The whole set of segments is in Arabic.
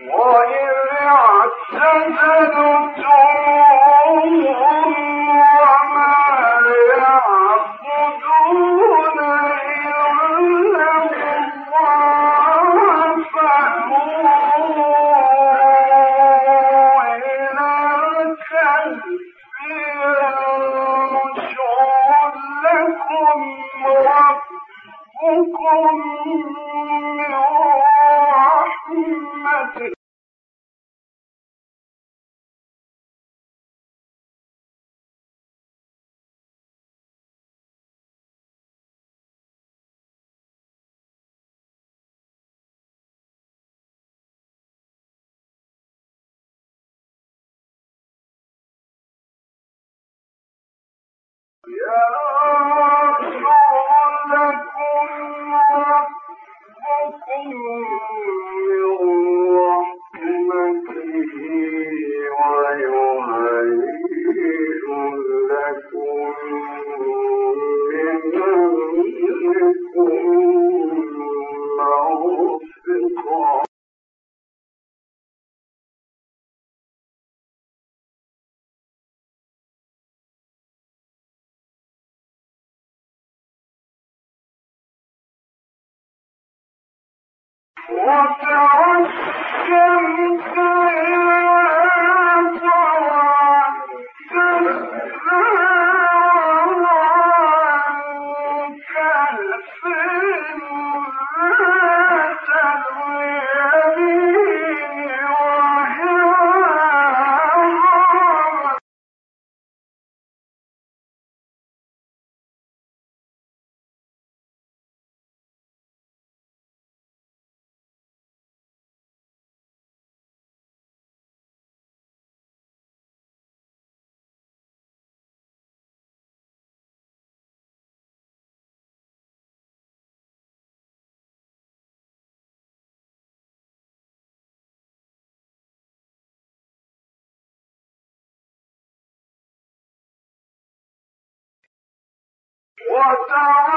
وترى Yeah. وترى الشمس إذا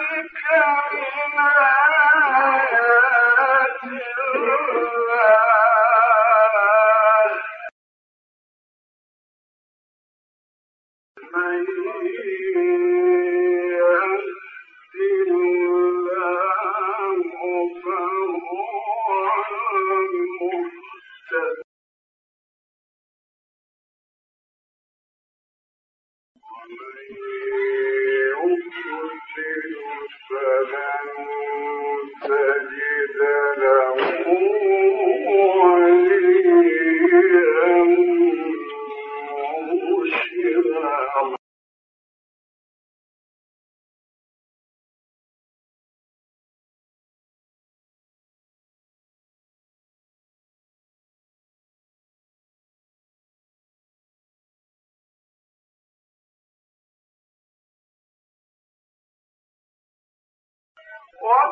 Thank you. Oh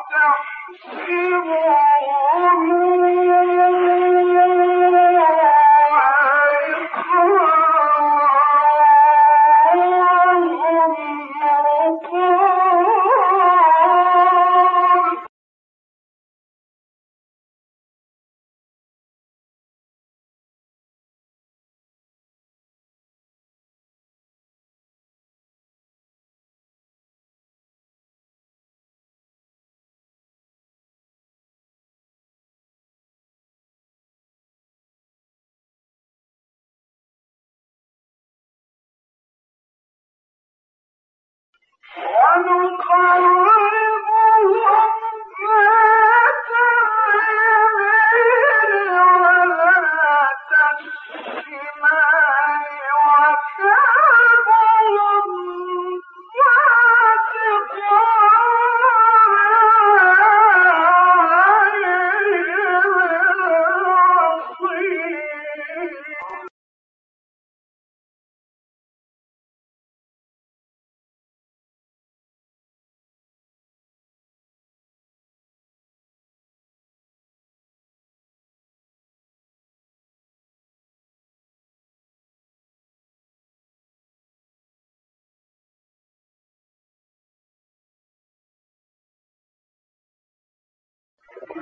قالوا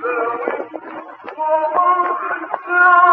Oh, my God.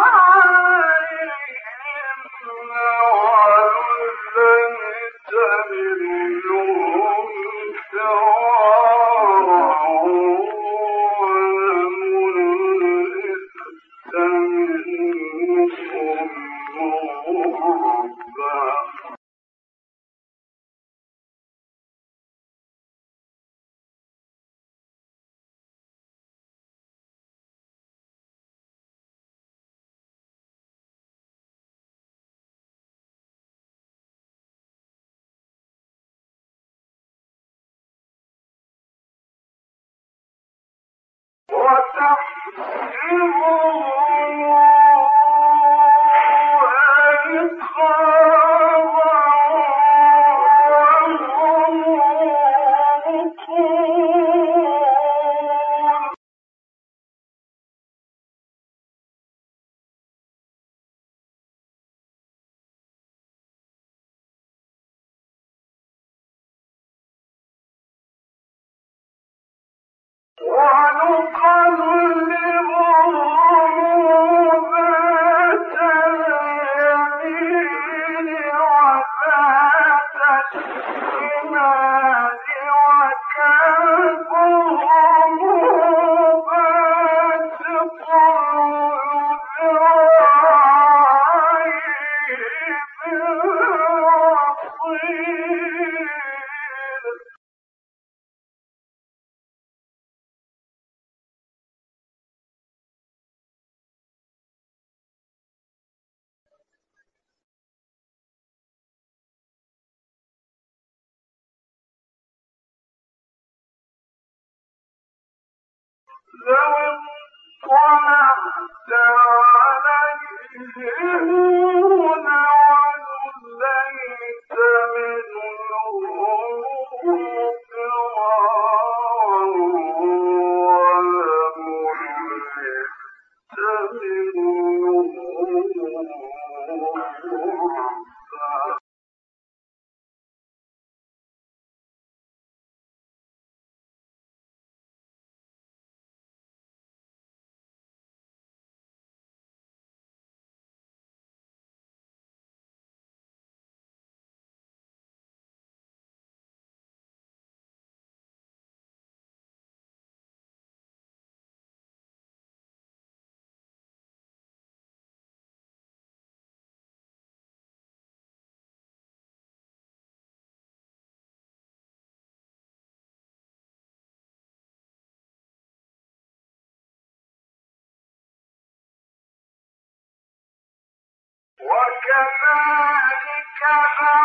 لو اطلعت وكذلك جعلناهم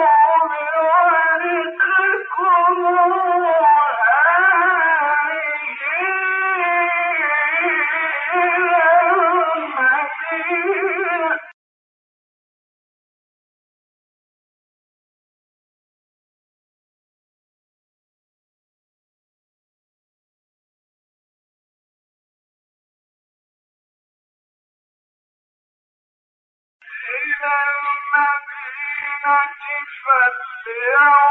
Yeah.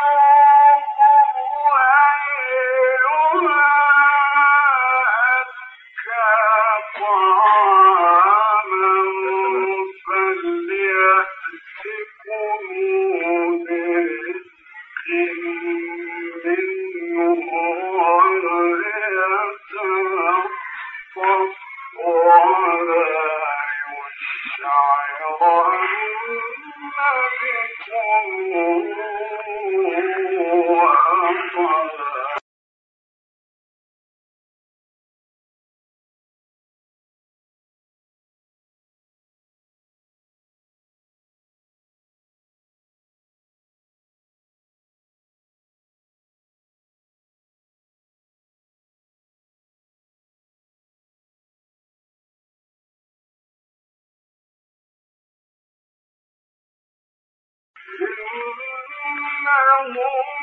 معهم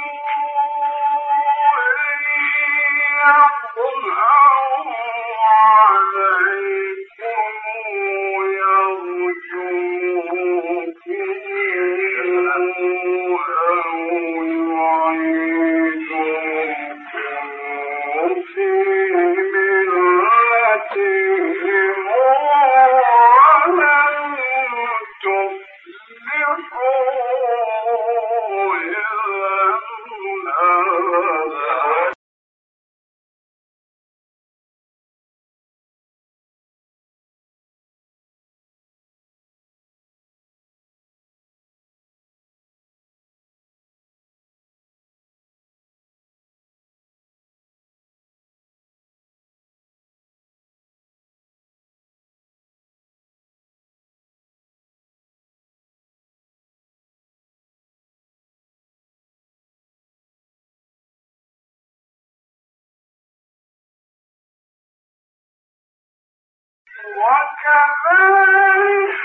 وكذلك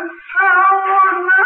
أسرنا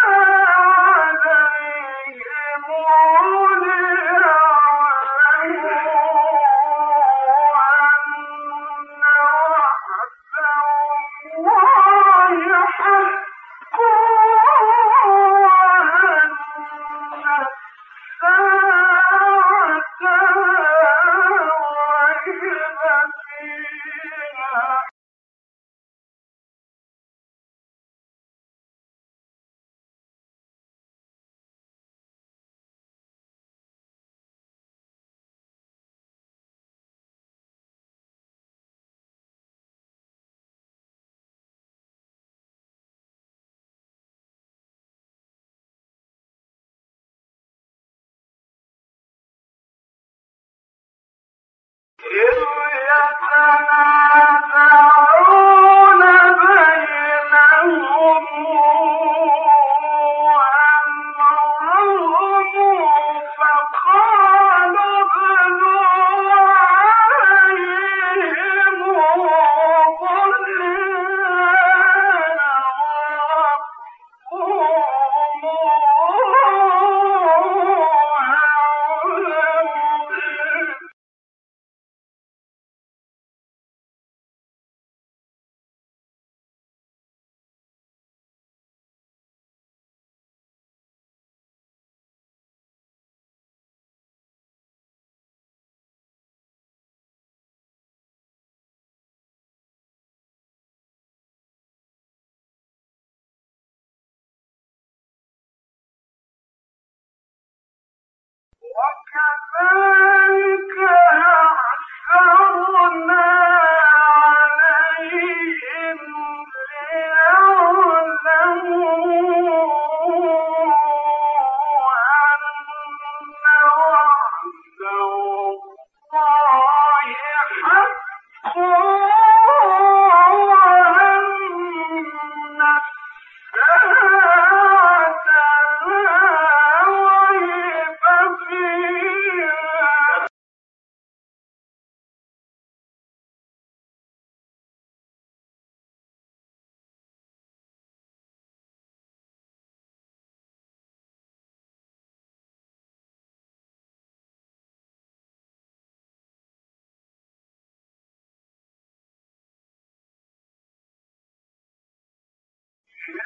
إذ يتنازع كذلك يحشرنا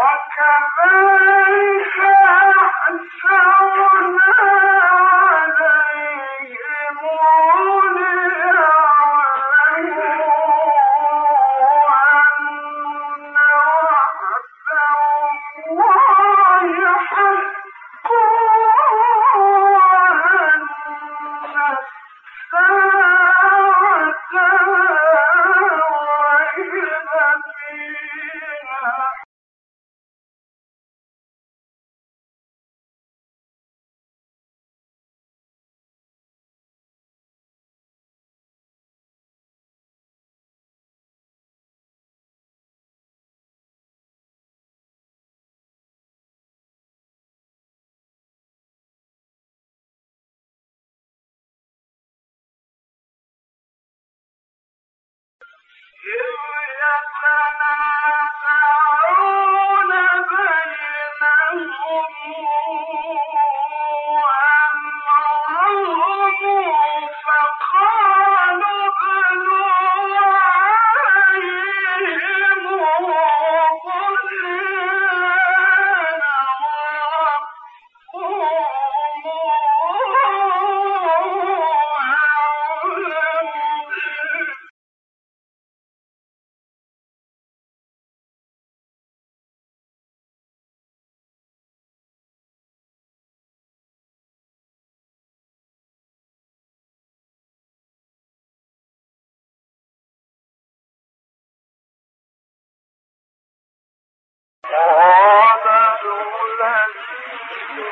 وكذلك أحسن يتنازعون بينهم